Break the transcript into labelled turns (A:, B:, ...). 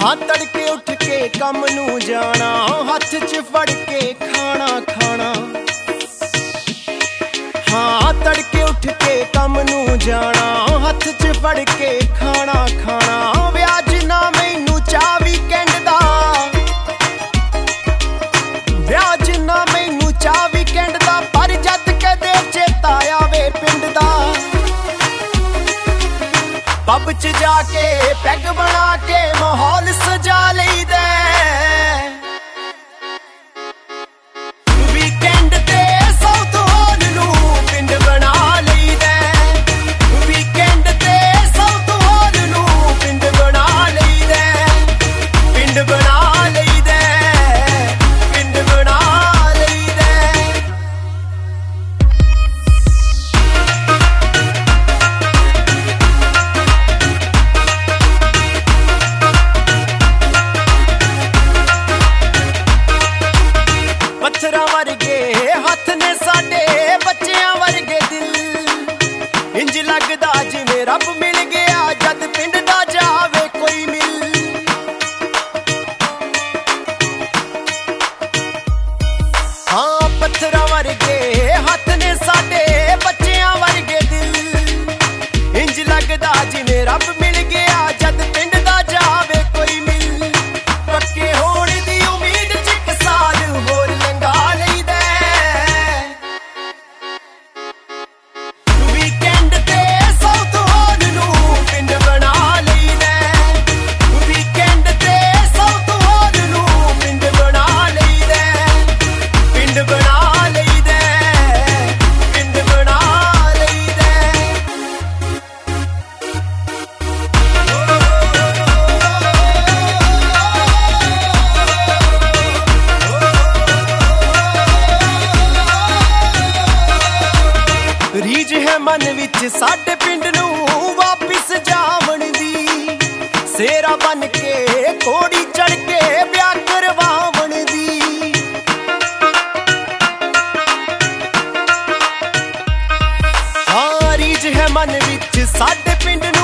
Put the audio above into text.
A: ਹਾਂ ਤੜਕੇ ਉੱਠ ਕੇ ਕੰਮ ਨੂੰ ਜਾਣਾ, ਹੱਥ 'ਚ ਫੜ ਕੇ ਖਾਣਾ ਖਾਣਾ। ਹਾਂ, ਤੜਕੇ ਉੱਠ ਕੇ ਕੰਮ ਨੂੰ ਜਾਣਾ, ਹੱਥ 'ਚ ਫੜ ਕੇ ਖਾਣਾ ਖਾਣਾ। ਆ ਕੇ ਪੈਗ ਬਣਾ ਕੇ ਮਾਹੌਲ ਸਜਾ ਲਈਦਾ। for me. ਮਨ ਵਿੱਚ ਸਾਡੇ ਪਿੰਡ ਨੂੰ ਵਾਪਿਸ ਜਾਵਣ ਦੀ। ਸੇਰਾ ਬਣ ਕੇ ਕੋੜੀ ਚੜ ਕੇ ਵਿਆਹ ਕਰਵਾਵਣ ਦੀ। ਹਾਰੀ ਜਿਹ ਮਨ ਵਿੱਚ ਸਾਡੇ ਪਿੰਡ ਨੂੰ